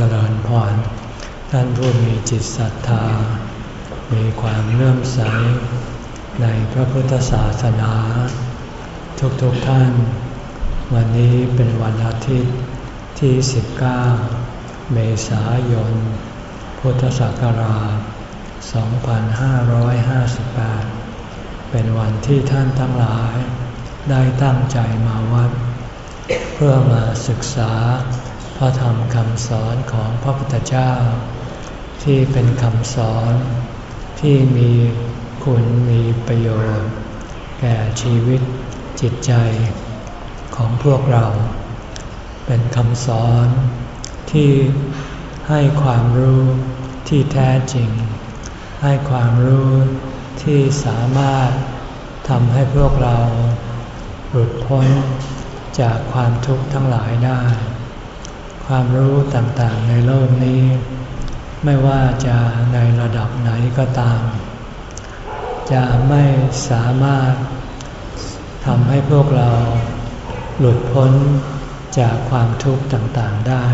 เจริญพร ท่านผู้มีจิตศรัทธา มีความเลื่อมใส ในพระพุทธศาสนา ทุกๆทท่าน วันนี้เป็นวันอาทิตย์ที่ 19 เมษายน พุทธศักราช 2558 เป็นวันที่ท่านทั้งหลายได้ตั้งใจมาวัด เพื่อมาศึกษา พระธรรมคำสอนของพระพุทธเจ้า ที่เป็นคำสอนที่มีคุณมีประโยชน์ แก่ชีวิตจิตใจของพวกเรา เป็นคำสอนที่ให้ความรู้ที่แท้จริง ให้ความรู้ที่สามารถทำให้พวกเราหลุดพ้นจากความทุกข์ทั้งหลายได้ ความรู้ต่างๆในโลกนี้ ไม่ว่าจะในระดับไหนก็ตาม จะไม่สามารถทำให้พวกเราหลุดพ้นจากความทุกข์ต่างๆได้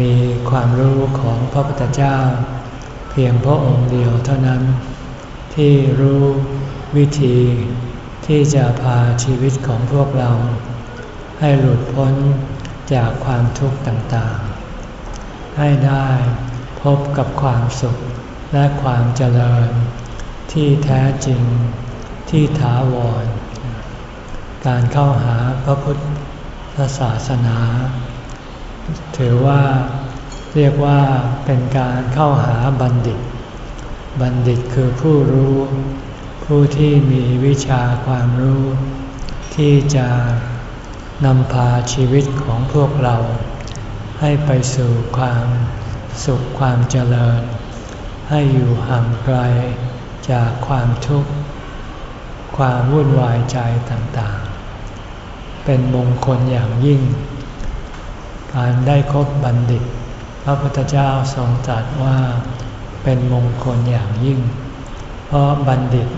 มีความรู้ของพระพุทธเจ้า เพียงพระองค์เดียวเท่านั้น ที่รู้วิธีที่จะพาชีวิตของพวกเรา ให้หลุดพ้น จากความทุกข์ต่างๆ ให้ได้พบกับความสุขและความเจริญ ที่แท้จริงที่ถาวร การเข้าหาพระพุทธศาสนา ถือว่าเรียกว่าเป็นการเข้าหาบัณฑิต บัณฑิตคือผู้รู้ ผู้ที่มีวิชาความรู้ ที่จะ นำพาชีวิตของพวกเรา ให้ไปสู่ความสุขความเจริญ ให้อยู่ห่างไกลจากความทุกข์ ความวุ่นวายใจต่างๆ เป็นมงคลอย่างยิ่ง การได้คบบัณฑิต พระพุทธเจ้าทรงตรัสว่าเป็นมงคลอย่างยิ่ง เพราะบัณฑิต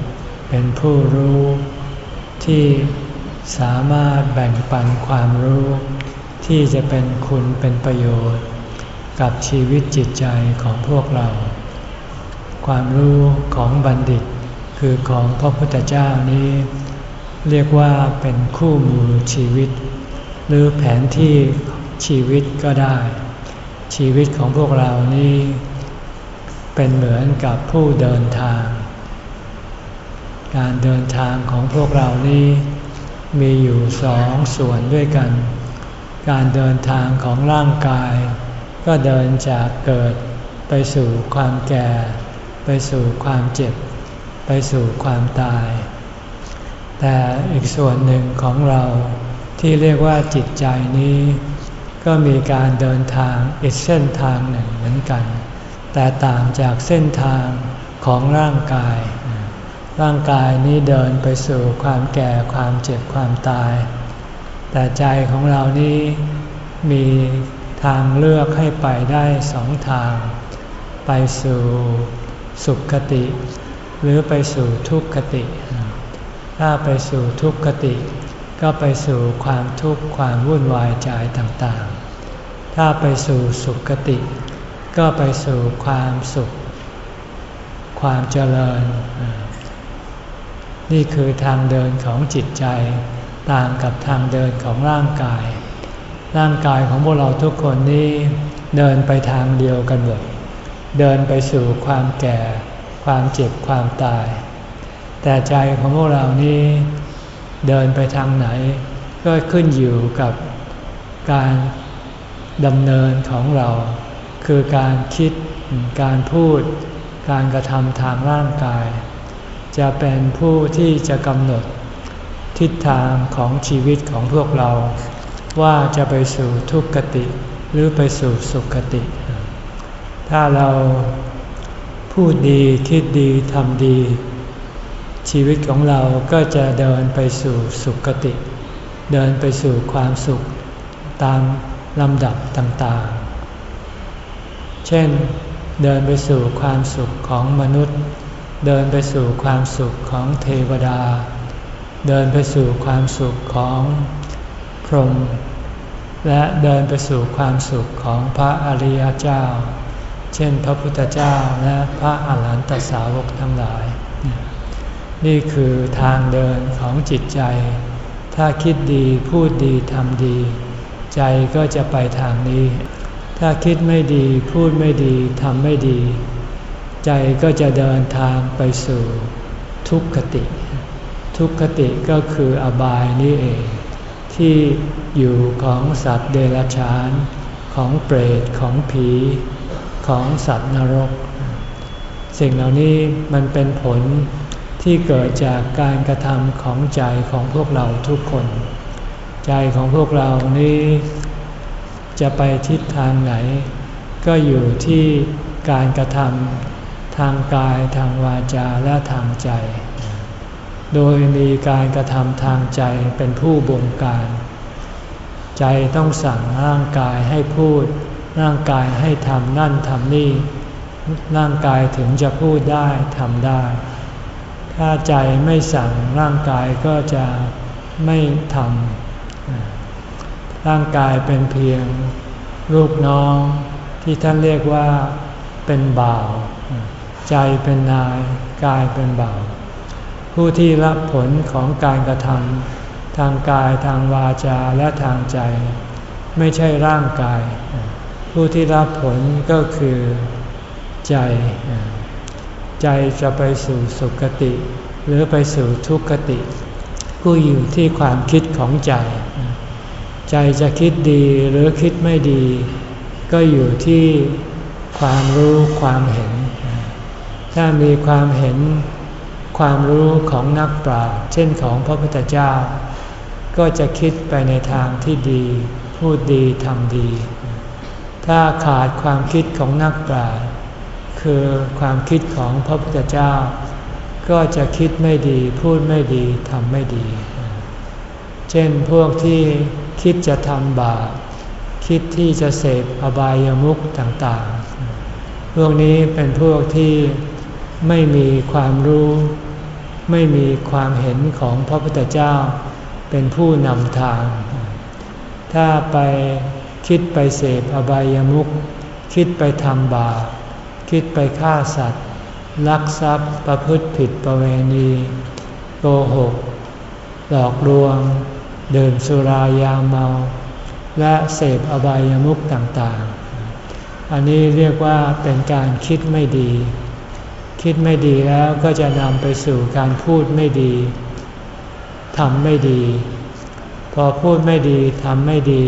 เป็นผู้รู้ที่ สามารถแบ่งปันความรู้ที่จะเป็นคุณเป็นประโยชน์ กับชีวิตจิตใจของพวกเรา ความรู้ของบัณฑิตคือของพระพุทธเจ้านี้ เรียกว่าเป็นคู่มือชีวิต หรือแผนที่ชีวิตก็ได้ ชีวิตของพวกเรานี้เป็นเหมือนกับผู้เดินทาง การเดินทางของพวกเรานี้ มีอยู่สองส่วนด้วยกัน การเดินทางของร่างกาย ก็เดินจากเกิด ไปสู่ความแก่ ไปสู่ความเจ็บ ไปสู่ความตาย แต่อีกส่วนหนึ่งของเราที่เรียกว่าจิตใจนี้ ก็มีการเดินทางอีกเส้นทางหนึ่งเหมือนกัน แต่ต่างจากเส้นทางของร่างกาย ร่างกายนี้เดินไปสู่ความแก่ความเจ็บความตาย แต่ใจของเรานี้มีทางเลือกให้ไปได้สองทาง ไปสู่สุขคติ หรือไปสู่ทุกขติ ถ้าไปสู่ทุกขติ ก็ไปสู่ความทุกข์ความวุ่นวายใจต่างๆ ถ้าไปสู่สุขคติ ก็ไปสู่ความสุข ความเจริญ นี่คือทางเดินของจิตใจ ต่างกับทางเดินของร่างกาย ร่างกายของพวกเราทุกคนนี้เดินไปทางเดียวกันหมด เดินไปสู่ความแก่ ความเจ็บ ความตาย แต่ใจของพวกเรานี้ เดินไปทางไหน ก็ขึ้นอยู่กับการดำเนินของเรา คือการคิด การพูด การกระทำทางร่างกาย จะเป็นผู้ที่จะกำหนดทิศทางของชีวิตของพวกเรา ว่าจะไปสู่ทุกขติหรือไปสู่สุขติ ถ้าเราพูดดีคิดดีทำดี ชีวิตของเราก็จะเดินไปสู่สุขติ เดินไปสู่ความสุขตามลำดับต่างๆ เช่นเดินไปสู่ความสุขของมนุษย์ เดินไปสู่ความสุขของเทวดา เดินไปสู่ความสุขของพรหมและเดินไปสู่ความสุขของพระอริยเจ้า เช่นพระพุทธเจ้าและพระอาหารหันตสาวกทั้งหลาย นี่คือทางเดินของจิตใจ ถ้าคิดดีพูดดีทำดี ใจก็จะไปทางนี้ ถ้าคิดไม่ดีพูดไม่ดีทำไม่ดี ใจก็จะเดินทางไปสู่ทุกขติ ทุกขติก็คืออบายนี่เอง ที่อยู่ของสัตว์เดรัจฉาน ของเปรตของผีของสัตว์นรก สิ่งเหล่านี้มันเป็นผลที่เกิดจากการกระทำของใจของพวกเราทุกคน ใจของพวกเรานี้จะไปทิศทางไหน ก็อยู่ที่การกระทำ ทางกายทางวาจาและทางใจ โดยมีการกระทำทางใจเป็นผู้บงการ ใจต้องสั่งร่างกายให้พูด ร่างกายให้ทำนั่นทำนี่ ร่างกายถึงจะพูดได้ทำได้ ถ้าใจไม่สั่งร่างกายก็จะไม่ทำร่างกายเป็นเพียงลูกน้องที่ท่านเรียกว่าเป็นบ่าว ใจเป็นนาย กายเป็นบ่าวผู้ที่รับผลของการกระทำทางกายทางวาจาและทางใจ ไม่ใช่ร่างกาย ผู้ที่รับผลก็คือใจ ใจจะไปสู่สุคติ หรือไปสู่ทุกขติ ผู้อยู่ที่ความคิดของใจ ใจจะคิดดีหรือคิดไม่ดี ก็อยู่ที่ความรู้ความเห็น ถ้ามีความเห็นความรู้ของนักปราชญ์เช่นของพระพุทธเจ้า ก็จะคิดไปในทางที่ดี พูดดีทำดี ถ้าขาดความคิดของนักปราชญ์คือความคิดของพระพุทธเจ้า ก็จะคิดไม่ดี พูดไม่ดีทำไม่ดี เช่นพวกที่คิดจะทำบาปคิดที่จะเสพอบายามุขต่างๆ พวกนี้เป็นพวกที่ ไม่มีความรู้ ไม่มีความเห็นของพระพุทธเจ้า เป็นผู้นำทาง ถ้าไปคิดไปเสพอบายามุขคิดไปทำบาปคิดไปฆ่าสัตว์ ลักทรัพย์ประพฤติผิดประเวณีโกหก หลอกลวง เดื่มสุรายาเมา และเสพอบายามุขต่างๆ อันนี้เรียกว่าเป็นการคิดไม่ดี คิดไม่ดีแล้วก็จะนำไปสู่การพูดไม่ดีทำไม่ดี พอพูดไม่ดีทำไม่ดี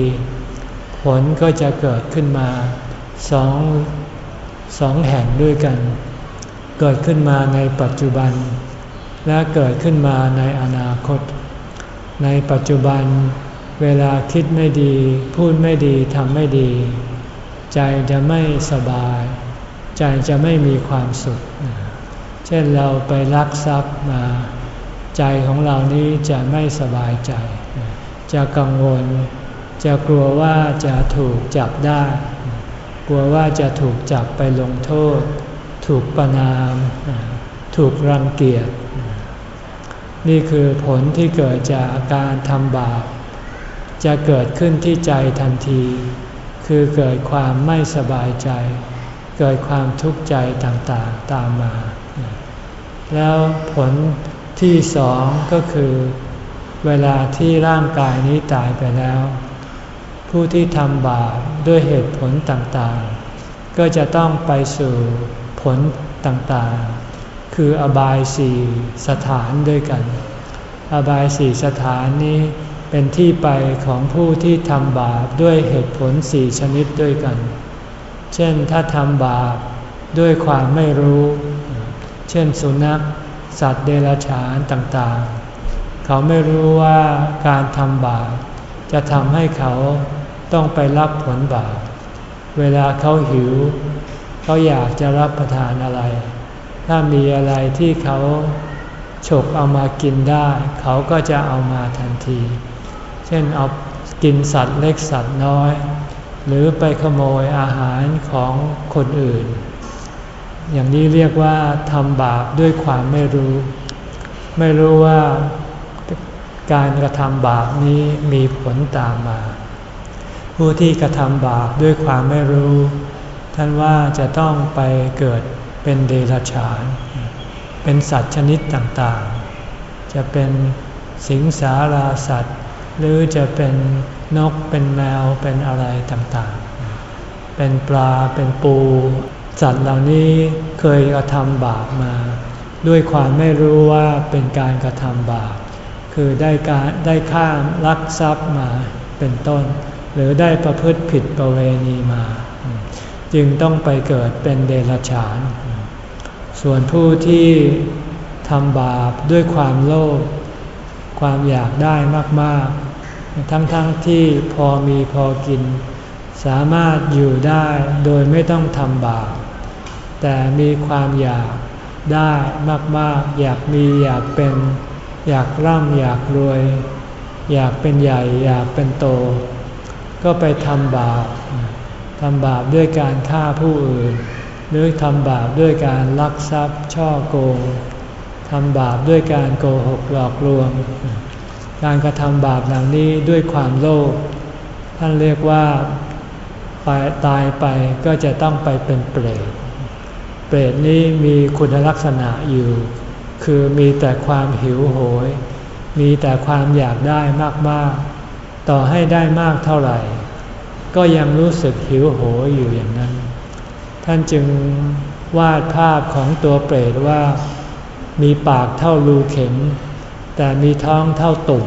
ผลก็จะเกิดขึ้นมาสองสองแห่งด้วยกัน เกิดขึ้นมาในปัจจุบัน และเกิดขึ้นมาในอนาคต ในปัจจุบัน เวลาคิดไม่ดี พูดไม่ดีทำไม่ดี ใจจะไม่สบาย ใจจะไม่มีความสุข เช่นเราไปลักทรัพย์มา ใจของเรานี้จะไม่สบายใจ จะกังวล จะกลัวว่าจะถูกจับได้ กลัวว่าจะถูกจับไปลงโทษ ถูกประนาม ถูกรังเกียจ นี่คือผลที่เกิดจากการทำบาป จะเกิดขึ้นที่ใจทันที คือเกิดความไม่สบายใจ เกิดความทุกข์ใจต่างๆตามมา แล้วผลที่สองก็คือ เวลาที่ร่างกายนี้ตายไปแล้ว ผู้ที่ทำบาปด้วยเหตุผลต่างๆ ก็จะต้องไปสู่ผลต่างๆ คืออบายสี่สถานด้วยกัน อบายสี่สถานนี้เป็นที่ไปของผู้ที่ทำบาปด้วยเหตุผลสี่ชนิดด้วยกัน เช่นถ้าทำบาปด้วยความไม่รู้ เช่นสุนัข สัตว์เดรัจฉานต่างๆ เขาไม่รู้ว่าการทำบาปจะทำให้เขาต้องไปรับผลบาป เวลาเขาหิว เขาอยากจะรับประทานอะไร ถ้ามีอะไรที่เขาฉกเอามากินได้ เขาก็จะเอามาทันที เช่นเอากินสัตว์เล็กสัตว์น้อย หรือไปขโมยอาหารของคนอื่น อย่างนี้เรียกว่าทำบาปด้วยความไม่รู้ ไม่รู้ว่าการกระทำบาปนี้มีผลตามมา ผู้ที่กระทำบาปด้วยความไม่รู้ ท่านว่าจะต้องไปเกิดเป็นเดรัจฉาน เป็นสัตว์ชนิดต่างๆ จะเป็นสิงสาราสัตว์ หรือจะเป็นนกเป็นแมวเป็นอะไรต่างๆ เป็นปลาเป็นปู สัตว์เหล่านี้เคยกระทำบาปมา ด้วยความไม่รู้ว่าเป็นการกระทำบาป คือได้การได้ข้ามลักทรัพย์มาเป็นต้น หรือได้ประพฤติผิดประเวณีมา จึงต้องไปเกิดเป็นเดรัจฉาน ส่วนผู้ที่ทำบาปด้วยความโลภความอยากได้มากๆ ทั้งๆทที่พอมีพอกิน สามารถอยู่ได้โดยไม่ต้องทำบาป แต่มีความอยากได้มากๆ อยากมีอยากเป็น อยากร่ำอยากรวย อยากเป็นใหญ่ อยากเป็นโต ก็ไปทำบาปทำบาปด้วยการฆ่าผู้อื่น หรือทำบาปด้วยการลักทรัพย์ช่อโกงทำบาปด้วยการโกหกหลอกลวง การกระทำบาปเหล่านี้ด้วยความโลภท่านเรียกว่าไปตายไปก็จะต้องไปเป็นเปรต เปรตนี้มีคุณลักษณะอยู่ คือมีแต่ความหิวโหย มีแต่ความอยากได้มากๆ ต่อให้ได้มากเท่าไหร่ ก็ยังรู้สึกหิวโหยอยู่อย่างนั้น ท่านจึงวาดภาพของตัวเปรตว่า มีปากเท่ารูเข็ม แต่มีท้องเท่าตุ่ม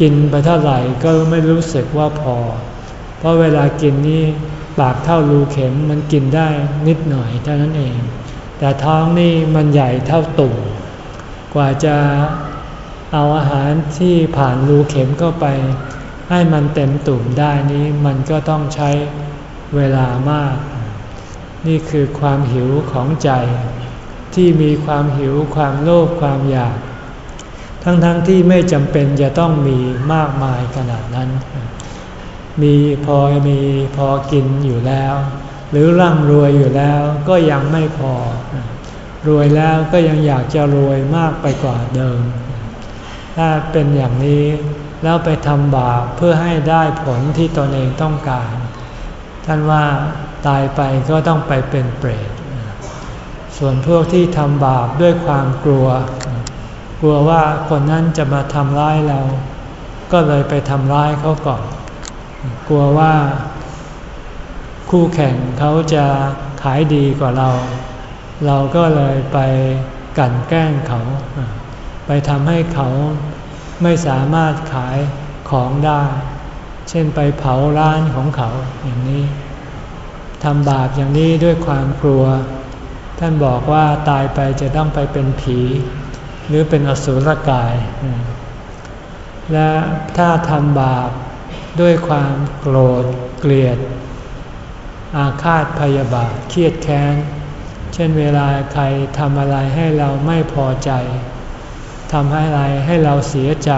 กินไปเท่าไหร่ก็ไม่รู้สึกว่าพอ เพราะเวลากินนี่ ปากเท่ารูเข็มมันกินได้นิดหน่อยเท่านั้นเอง แต่ท้องนี่มันใหญ่เท่าตุ่มกว่าจะเอาอาหารที่ผ่านรูเข็มเข้าไป ให้มันเต็มตุ่มได้นี้มันก็ต้องใช้เวลามาก นี่คือความหิวของใจ ที่มีความหิวความโลภความอยาก ทั้งๆทที่ไม่จำเป็นจะต้องมีมากมายขนาดนั้น มีพอมีพอกินอยู่แล้ว หรือร่ำรวยอยู่แล้วก็ยังไม่พอ รวยแล้วก็ยังอยากจะรวยมากไปกว่าเดิม ถ้าเป็นอย่างนี้แล้วไปทำบาปเพื่อให้ได้ผลที่ตนเองต้องการ ท่านว่าตายไปก็ต้องไปเป็นเปรต ส่วนพวกที่ทำบาปด้วยความกลัว กลัวว่าคนนั้นจะมาทำร้ายเรา ก็เลยไปทำร้ายเขาก่อน กลัวว่าคู่แข่งเขาจะขายดีกว่าเรา เราก็เลยไปกั่นแกล้งเขา ไปทำให้เขาไม่สามารถขายของได้ เช่นไปเผาร้านของเขาอย่างนี้ทำบาปอย่างนี้ด้วยความกลัว ท่านบอกว่าตายไปจะต้องไปเป็นผี หรือเป็นอสุรกาย และถ้าทำบาป ด้วยความโกรธเกลียด อาฆาตพยาบาทเครียดแค้น เช่นเวลาใครทำอะไรให้เราไม่พอใจทำให้อะไรให้เราเสียใจ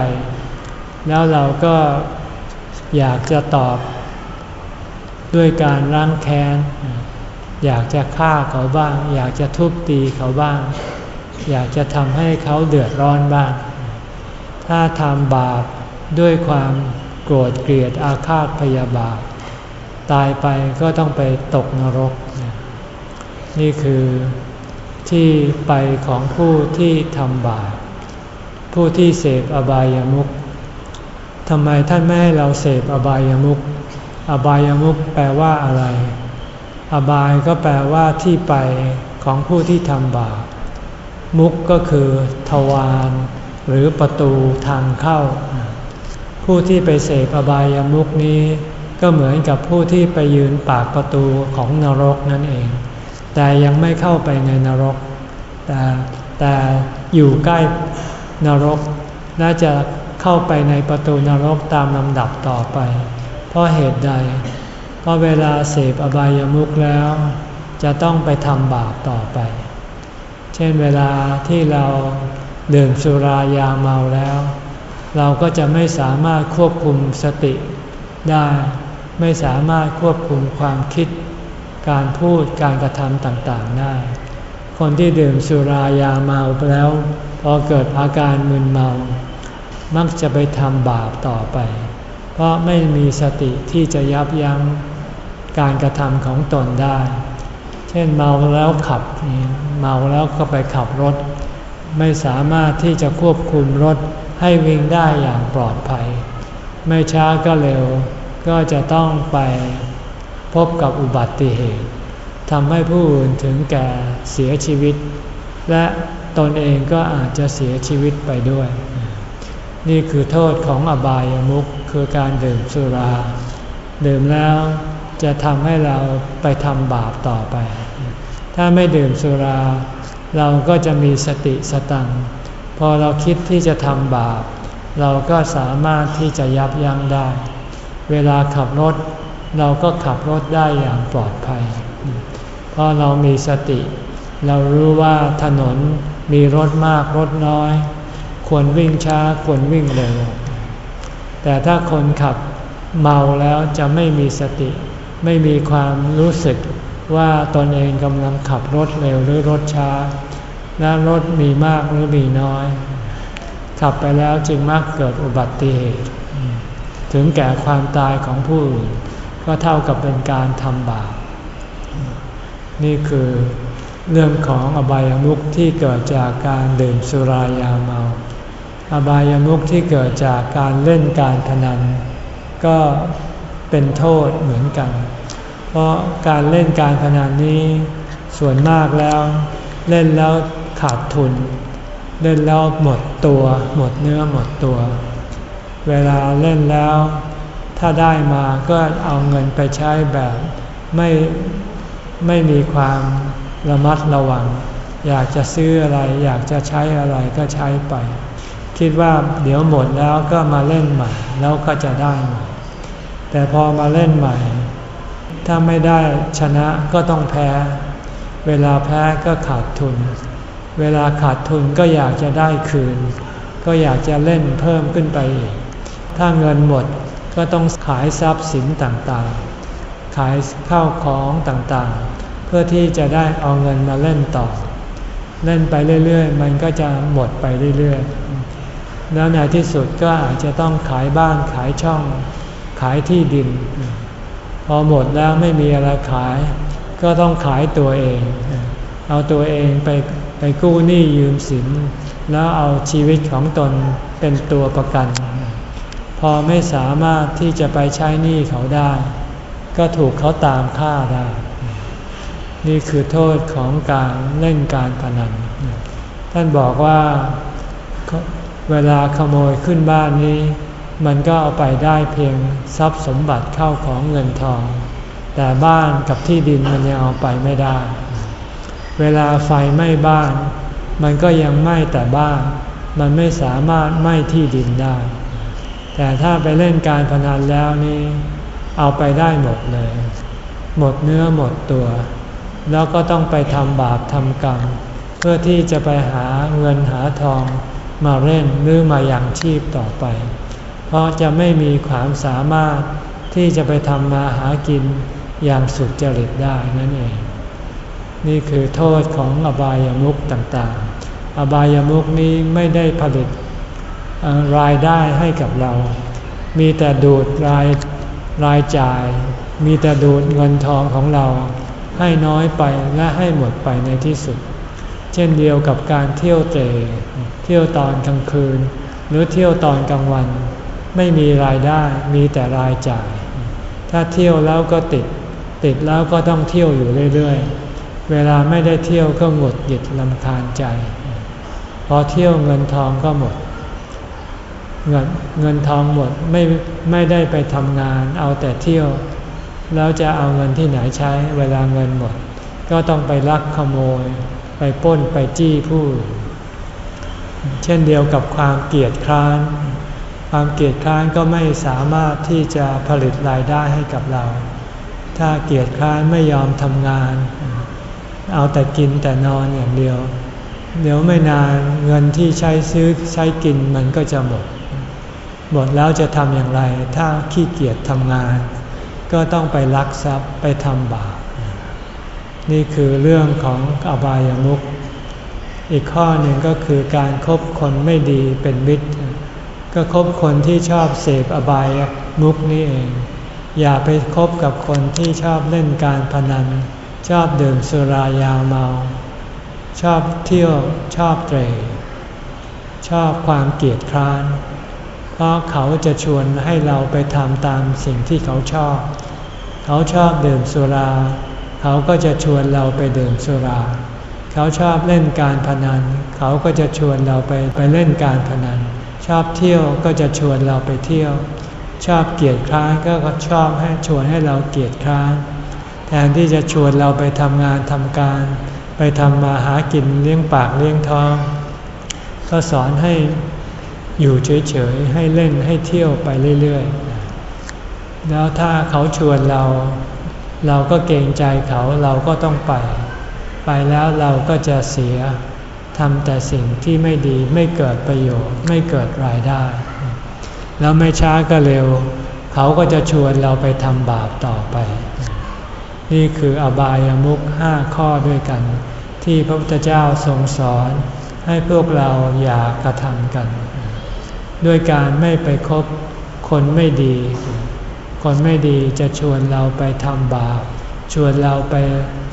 แล้วเราก็อยากจะตอบ ด้วยการร่างแค้น อยากจะฆ่าเขาบ้าง อยากจะทุบตีเขาบ้าง อยากจะทำให้เขาเดือดร้อนบ้าง ถ้าทำบาปด้วยความ โกรธเกลียดอาฆาตพยาบาท ตายไปก็ต้องไปตกนรก นี่คือที่ไปของผู้ที่ทำบาปผู้ที่เสพอบายามุขทำไมท่านไม่ให้เราเสพอบายามุขอบายามุขแปลว่าอะไร อบายก็แปลว่าที่ไปของผู้ที่ทำบาปมุกก็คือทวารหรือประตูทางเข้า ผู้ที่ไปเสพอบายามุกนี้ ก็เหมือนกับผู้ที่ไปยืนปากประตูของนรกนั่นเอง แต่ยังไม่เข้าไปในนรก แต่แต่อยู่ใกล้นรก น่าจะเข้าไปในประตูนรกตามลำดับต่อไป เพราะเหตุใด เพราะเวลาเสพอบายามุขแล้ว จะต้องไปทำบาปต่อไป เช่นเวลาที่เราดื่มสุรายาเมาแล้ว เราก็จะไม่สามารถควบคุมสติได้ ไม่สามารถควบคุมความคิด การพูดการกระทำต่างๆได้ คนที่ดื่มสุรายาเมาแล้ว พอเกิดอาการมึนเมา มักจะไปทำบาปต่อไป เพเพราะไม่มีสติที่จะยับยั้งการกระทำของตนได้ เช่นเมาแล้วขับ เมาแล้วก็ไปขับรถ ไม่สามารถที่จะควบคุมรถ ให้วิ่งได้อย่างปลอดภัย ไม่ช้าก็เร็วก็จะต้องไปพบกับอุบัติเหตุทำให้ผู้อื่นถึงแก่เสียชีวิต และตนเองก็อาจจะเสียชีวิตไปด้วย นี่คือโทษของอบายามุขคือการดื่มสุรา ดื่มแล้วจะทำให้เราไปทำบาปต่อไป ถ้าไม่ดื่มสุรา เราก็จะมีสติสตัง พอเราคิดที่จะทำบาป เราก็สามารถที่จะยับยั้งได้ เวลาขับรถ เราก็ขับรถได้อย่างปลอดภัย เพราะเรามีสติ เรารู้ว่าถนนมีรถมากรถน้อย ควรวิ่งช้าควรวิ่งเร็ว แต่ถ้าคนขับเมาแล้วจะไม่มีสติ ไม่มีความรู้สึกว่าตนเองกำลังขับรถเร็วหรือรถช้า และรถมีมากหรือมีน้อย ขับไปแล้วจึงมักเกิดอุบัติเหตุ ถึงแก่ความตายของผู้อื่นก็เท่ากับเป็นการทำบาป นี่คือเรื่องของอบายามุขที่เกิดจากการดื่มสุรายาเมา อบายามุขที่เกิดจากการเล่นการพนัน ก็เป็นโทษเหมือนกัน เพราะการเล่นการพนันนี้ส่วนมากแล้วเล่นแล้ว ขาดทุน เล่นแล้วหมดตัว หมดเนื้อหมดตัว เวลาเล่นแล้ว ถ้าได้มาก็เอาเงินไปใช้แบบไม่ไม่มีความระมัดระวัง อยากจะซื้ออะไรอยากจะใช้อะไรก็ใช้ไป คิดว่าเดี๋ยวหมดแล้วก็มาเล่นใหม่ แล้วก็จะได้ใหม่แต่พอมาเล่นใหม่ ถ้าไม่ได้ชนะก็ต้องแพ้ เวลาแพ้ก็ขาดทุน เวลาขาดทุนก็อยากจะได้คืน ก็อยากจะเล่นเพิ่มขึ้นไปอีก ถ้าเงินหมดก็ต้องขายทรัพย์สินต่างๆ ขายข้าวของต่างๆ เพื่อที่จะได้เอาเงินมาเล่นต่อ เล่นไปเรื่อยๆ มันก็จะหมดไปเรื่อยๆ แล้วในที่สุดก็อาจจะต้องขายบ้านขายช่อง ขายที่ดิน พอหมดแล้วไม่มีอะไรขาย ก็ต้องขายตัวเอง เอาตัวเองไป ไปกู้หนี้ยืมสิน แล้วเอาชีวิตของตนเป็นตัวประกัน พอไม่สามารถที่จะไปใช้หนี้เขาได้ ก็ถูกเขาตามฆ่าได้ นี่คือโทษของการเล่นการพนัน ท่านบอกว่าเวลาขโมยขึ้นบ้านนี้ มันก็เอาไปได้เพียงทรัพย์สมบัติเข้าของเงินทอง แต่บ้านกับที่ดินมันยังเอาไปไม่ได้ เวลาไฟไหม้บ้าน มันก็ยังไหม้แต่บ้าน มันไม่สามารถไหม้ที่ดินได้ แต่ถ้าไปเล่นการพนันแล้วนี่เอาไปได้หมดเลย หมดเนื้อหมดตัว แล้วก็ต้องไปทำบาปทำกรรม เพื่อที่จะไปหาเงินหาทองมาเล่นหรือมาอย่างชีพต่อไป เพราะจะไม่มีความสามารถที่จะไปทำมาหากินอย่างสุดจริตได้นั่นเอง นี่คือโทษของอบายามุขต่างๆ อบายามุขนี้ไม่ได้ผลิตรายได้ให้กับเรา มีแต่ดูดรายรายจ่าย มีแต่ดูดเงินทองของเรา ให้น้อยไปและให้หมดไปในที่สุด เช่นเดียวกับการเที่ยวเตะเที่ยวตอนกลางคืน หรือเที่ยวตอนกลางวัน ไม่มีรายได้มีแต่รายจ่าย ถ้าเที่ยวแล้วก็ติด ติดแล้วก็ต้องเที่ยวอยู่เรื่อยๆ เวลาไม่ได้เที่ยวก็หงดหยิดลำคาญใจ พอเที่ยวเงินทองก็หมด เงินเงินทองหมดไม่ไม่ได้ไปทำงาน เอาแต่เที่ยว แล้วจะเอาเงินที่ไหนใช้ เวลาเงินหมด ก็ต้องไปลักขโมย ไปป้นไปจี้ผู้ เช่นเดียวกับความเกียดคร้าน ความเกียดคร้านก็ไม่สามารถที่จะผลิตรายได้ให้กับเรา ถ้าเกียดคร้านไม่ยอมทำงาน เอาแต่กินแต่นอนอย่างเดียว เดี๋ยวไม่นานเงินที่ใช้ซื้อใช้กินมันก็จะหมด หมดแล้วจะทำอย่างไร ถ้าขี้เกียจทำงาน ก็ต้องไปลักทรัพย์ไปทำบาปนี่คือเรื่องของอบายามุขอีกข้อหนึ่งก็คือการครบคนไม่ดีเป็นมิตร ก็คบคนที่ชอบเสพอบายมุกนี่เอง อย่าไปคบกับคนที่ชอบเล่นการพนัน ชอบดื่มสุรายาเมา ชอบเที่ยวชอบเตรชอบความเกียดคร้าน เพราะเขาจะชวนให้เราไปทำตามสิ่งที่เขาชอบ เขาชอบดื่มสุรา เขาก็จะชวนเราไปดื่มสุรา เขาชอบเล่นการพนัน เขาก็จะชวนเราไปไปเล่นการพนัน ชอบเที่ยวก็จะชวนเราไปเที่ยว ชอบเกียดคร้านก็ชอบให้ชวนให้เราเกียดคร้าน แทนที่จะชวนเราไปทำงานทำการ ไปทำมาหากินเลี้ยงปากเลี้ยงท้อง ก็สอนให้อยู่เฉยๆ ให้เล่นให้เที่ยวไปเรื่อยๆ แล้วถ้าเขาชวนเรา เราก็เกรงใจเขาเราก็ต้องไป ไปแล้วเราก็จะเสียทำแต่สิ่งที่ไม่ดีไม่เกิดประโยชน์ไม่เกิดรายได้ แล้วไม่ช้าก็เร็ว เขาก็จะชวนเราไปทำบาปต่อไป นี่คืออบายามุขห้าข้อด้วยกัน ที่พระพุทธเจ้าทรงสอนให้พวกเราอย่ากระทำกัน ด้วยการไม่ไปคบคนไม่ดี คนไม่ดีจะชวนเราไปทำบาป ชวนเราไป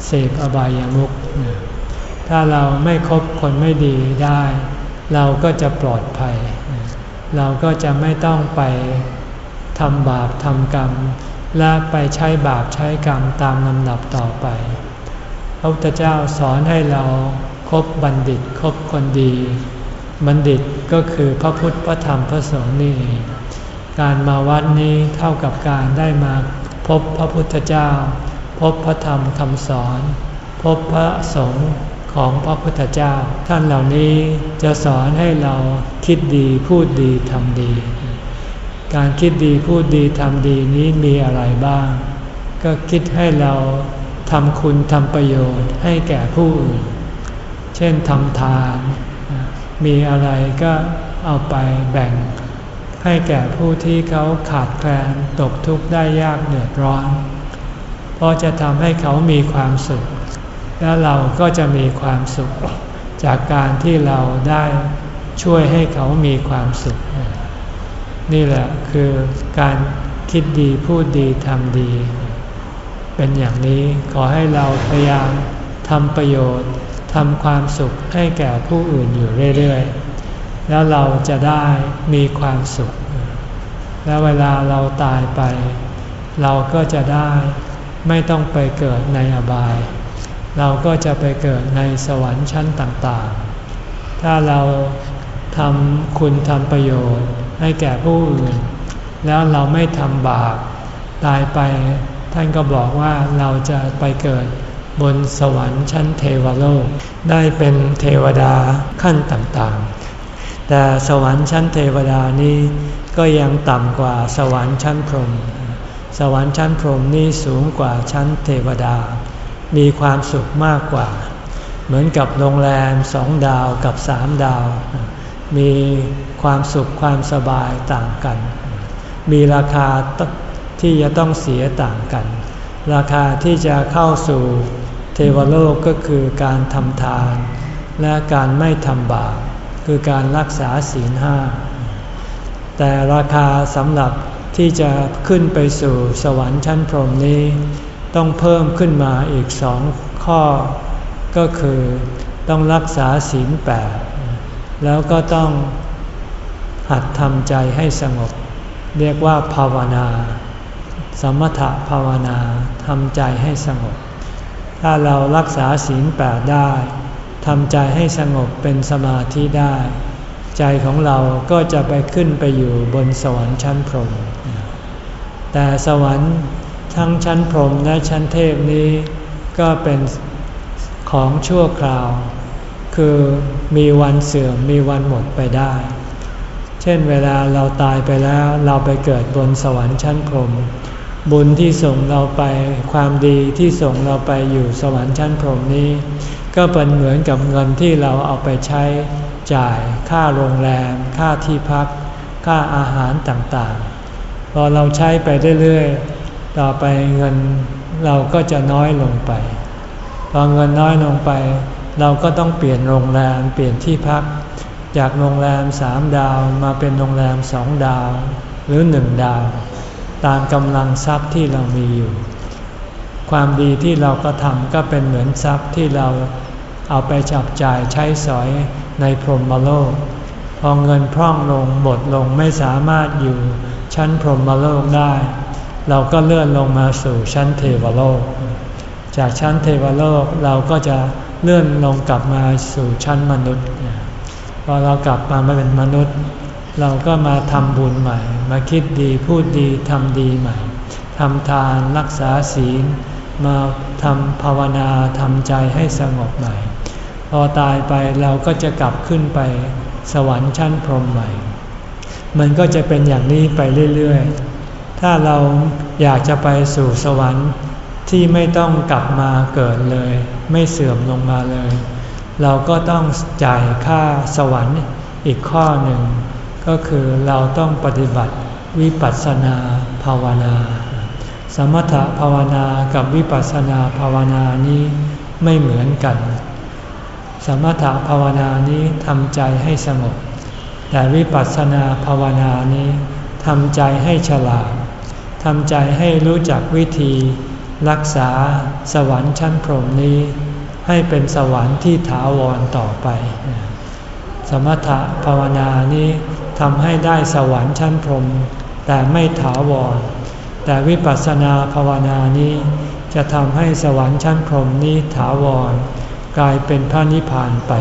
เสพอบายามุขถ้าเราไม่คบคนไม่ดีได้ เราก็จะปลอดภัย เราก็จะไม่ต้องไปทำบาปทำกรรม และไปใช้บาปใช้กรรมตามลำดับต่อไปพระพุทธเจ้าสอนให้เราครบบัณฑิตคบคนดี บัณฑิตก็คือพระพุทธพระธรรมพระสงฆ์นี่การมาวัดนี้เท่ากับการได้มาพบพระพุทธเจ้า พบพระธรรมคำสอน พบพระสงฆ์ของพระพุทธเจ้า ท่านเหล่านี้จะสอนให้เราคิดดีพูดดีทำดี การคิดดีพูดดีทำดีนี้มีอะไรบ้าง ก็คิดให้เราทำคุณทำประโยชน์ให้แก่ผู้อื่น เช่นทำทาน มีอะไรก็เอาไปแบ่ง ให้แก่ผู้ที่เขาขาดแคลนตกทุกข์ได้ยากเดือดร้อน เพราะจะทำให้เขามีความสุข แล้วเราก็จะมีความสุข จากการที่เราได้ช่วยให้เขามีความสุข นี่แหละคือการคิดดีพูดดีทำดี เป็นอย่างนี้ขอให้เราพยายามทำประโยชน์ทำความสุขให้แก่ผู้อื่นอยู่เรื่อยๆ แล้วเราจะได้มีความสุข แล้วเวลาเราตายไป เราก็จะได้ไม่ต้องไปเกิดในอบาย เราก็จะไปเกิดในสวรรค์ชั้นต่างๆ ถ้าเราทำคุณทำประโยชน์ ให้แก่ผู้อื่น แล้วเราไม่ทำบาปตายไป ท่านก็บอกว่าเราจะไปเกิดบนสวรรค์ชั้นเทวโลก ได้เป็นเทวดาขั้นต่างๆ แต่สวรรค์ชั้นเทวดานี้ก็ยังต่ำกว่าสวรรค์ชั้นพรหมสวรรค์ชั้นพรหมนี่สูงกว่าชั้นเทวดา มีความสุขมากกว่า เหมือนกับโรงแรมสองดาวกับสามดาว มีความสุขความสบายต่างกัน มีราคาที่จะต้องเสียต่างกัน ราคาที่จะเข้าสู่เทวโลกก็คือการทำทาน และการไม่ทำบาปคือการรักษาศีลห้า แต่ราคาสำหรับที่จะขึ้นไปสู่สวรรค์ชั้นพรหมนี้ ต้องเพิ่มขึ้นมาอีกสองข้อ ก็คือต้องรักษาศีลแปด แล้วก็ต้องหัดทำใจให้สงบ เรียกว่าภาวนา สมถภาวนาทำใจให้สงบ ถ้าเรารักษาศีลแปดได้ทำใจให้สงบเป็นสมาธิได้ ใจของเราก็จะไปขึ้นไปอยู่บนสวรรค์ชั้นพรหมแต่สวรรค์ทั้งชั้นพรหมและชั้นเทพนี้ ก็เป็นของชั่วคราว คือมีวันเสื่อมมีวันหมดไปได้ เช่นเวลาเราตายไปแล้วเราไปเกิดบนสวรรค์ชั้นพรหมบุญที่ส่งเราไปความดีที่ส่งเราไปอยู่สวรรค์ชั้นพรหมนี้ ก็เป็นเหมือนกับเงินที่เราเอาไปใช้จ่ายค่าโรงแรม ค่าที่พัก ค่าอาหารต่างๆ พอเราใช้ไปเรื่อยๆ ต่อไปเงินเราก็จะน้อยลงไป พอเงินน้อยลงไป เราก็ต้องเปลี่ยนโรงแรมเปลี่ยนที่พัก จากโรงแรมสามดาวมาเป็นโรงแรมสองดาว หรือหนึ่งดาว ตามกำลังทรัพย์ที่เรามีอยู่ ความดีที่เราก็ทำก็เป็นเหมือนทรัพย์ที่เราเอาไปจับจ่ายใช้สอยในพรหมโลก พอเงินพร่องลงหมดลงไม่สามารถอยู่ชั้นพรหมโลกได้ เราก็เลื่อนลงมาสู่ชั้นเทวโลก จากชั้นเทวโลกเราก็จะ เลื่อนลงกลับมาสู่ชั้นมนุษย์พอเรากลับมามาเป็นมนุษย์ เราก็มาทำบุญใหม่ มาคิดดีพูดดีทำดีใหม่ทำทานรักษาศีล มาทำภาวนาทำใจให้สงบใหม่ พอตายไปเราก็จะกลับขึ้นไปสวรรค์ชั้นพรหมใหม่ มันก็จะเป็นอย่างนี้ไปเรื่อยๆ ถ้าเราอยากจะไปสู่สวรรค์ ที่ไม่ต้องกลับมาเกิดเลย ไม่เสื่อมลงมาเลย เราก็ต้องจ่ายค่าสวรรค์อีกข้อหนึ่ง ก็คือเราต้องปฏิบัติวิปัสสนาภาวนา สมถภาวนากับวิปัสสนาภาวนานี้ไม่เหมือนกัน สมถภาวนานี้ทำใจให้สงบ แต่วิปัสสนาภาวนานี้ทำใจให้ฉลาดทำใจให้รู้จักวิธี รักษาสวรรค์ชั้นพรหมนี้ ให้เป็นสวรรค์ที่ถาวรต่อไป สมถะภาวนานี้ทำให้ได้สวรรค์ชั้นพรหมแต่ไม่ถาวร แต่วิปัสสนาภาวนานี้ จะทำให้สวรรค์ชั้นพรหมนี้ถาวร กลายเป็นพระนิพพานไป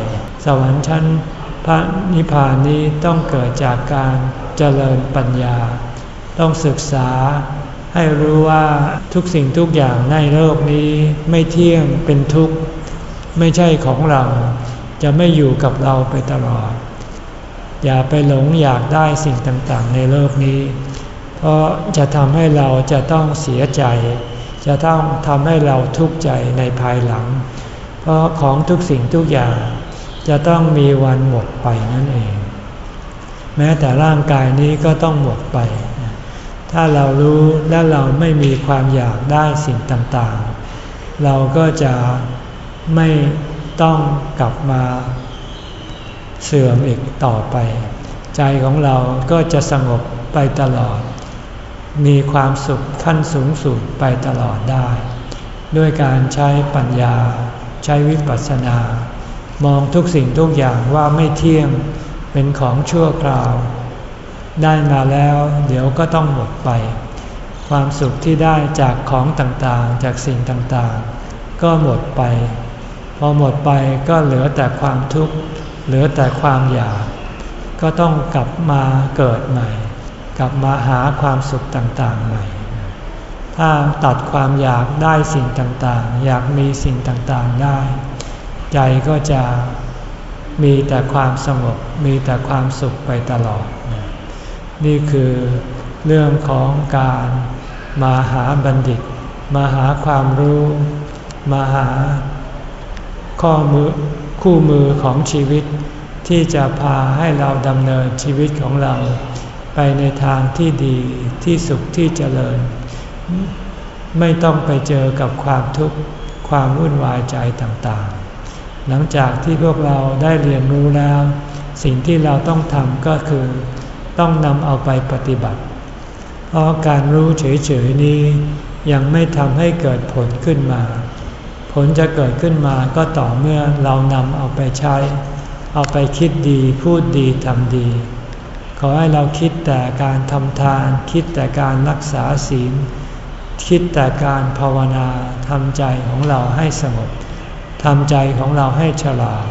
สวรรค์ชั้นพระนิพพานนี้ต้องเกิดจากการเจริญปัญญา ต้องศึกษา ให้รู้ว่าทุกสิ่งทุกอย่างในโลกนี้ไม่เที่ยงเป็นทุกข์ ไม่ใช่ของเรา จะไม่อยู่กับเราไปตลอด อย่าไปหลงอยากได้สิ่งต่างๆ ในโลกนี้ เพราะจะทำให้เราจะต้องเสียใจ จะต้องทำให้เราทุกข์ใจในภายหลัง เพราะของทุกสิ่งทุกอย่างจะต้องมีวันหมดไปนั่นเอง แม้แต่ร่างกายนี้ก็ต้องหมดไป ถ้าเรารู้และเราไม่มีความอยากได้สิ่งต่างๆ เราก็จะไม่ต้องกลับมาเสื่อมอีกต่อไป ใจของเราก็จะสงบไปตลอด มีความสุขขั้นสูงสุดไปตลอดได้ ด้วยการใช้ปัญญา ใช้วิปัสสนา มองทุกสิ่งทุกอย่างว่าไม่เที่ยงเป็นของชั่วคราว ได้มาแล้ว เดี๋ยวก็ต้องหมดไป ความสุขที่ได้จากของต่างๆ จากสิ่งต่างๆ ก็หมดไป พอหมดไปก็เหลือแต่ความทุกข์เหลือแต่ความอยาก ก็ต้องกลับมาเกิดใหม่ กลับมาหาความสุขต่างๆใหม่ ถ้าตัดความอยากได้สิ่งต่างๆ อยากมีสิ่งต่างๆได้ ใจก็จะมีแต่ความสงบมีแต่ความสุขไปตลอด นี่คือเรื่องของการมาหาบัณฑิต มาหาความรู้ มาหาข้อมือคู่มือของชีวิต ที่จะพาให้เราดำเนินชีวิตของเรา ไปในทางที่ดีที่สุขที่เจริญ ไม่ต้องไปเจอกับความทุกข์ความวุ่นวายใจต่างๆ หลังจากที่พวกเราได้เรียนรู้แล้ว สิ่งที่เราต้องทำก็คือ ต้องนำเอาไปปฏิบัติ เพราะการรู้เฉยๆนี้ยังไม่ทำให้เกิดผลขึ้นมา ผลจะเกิดขึ้นมาก็ต่อเมื่อเรานำเอาไปใช้ เอาไปคิดดีพูดดีทำดี ขอให้เราคิดแต่การทำทาน คิดแต่การรักษาศีล คิดแต่การภาวนาทำใจของเราให้สงบทำใจของเราให้ฉลาด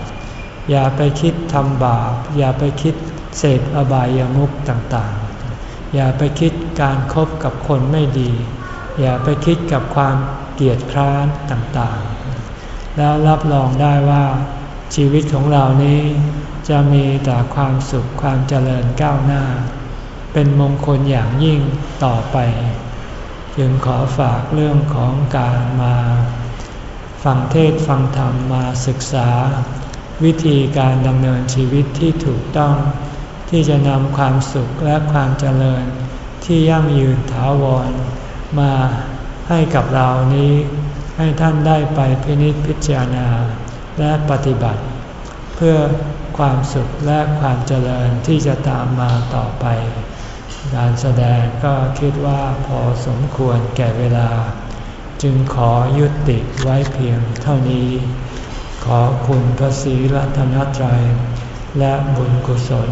อย่าไปคิดทำบาป อย่าไปคิด เสพอบายามุขต่างๆ อย่าไปคิดการครบกับคนไม่ดี อย่าไปคิดกับความเกลียดคร้านต่างๆ แล้วรับรองได้ว่าชีวิตของเรานี้จะมีแต่ความสุขความเจริญก้าวหน้า เป็นมงคลอย่างยิ่งต่อไป จึงขอฝากเรื่องของการมาฟังเทศฟังธรรมมาศึกษา วิธีการดำเนินชีวิตที่ถูกต้อง ที่จะนำความสุขและความเจริญ ที่ยั่งยืนถาวร มาให้กับเรานี้ ให้ท่านได้ไปพินิจพิจารณา และปฏิบัติ เพื่อความสุขและความเจริญที่จะตามมาต่อไป การแสดงก็คิดว่าพอสมควรแก่เวลา จึงขอยุติไว้เพียงเท่านี้ ขอคุณพระศรีรัตนตรัย และบุญกุศล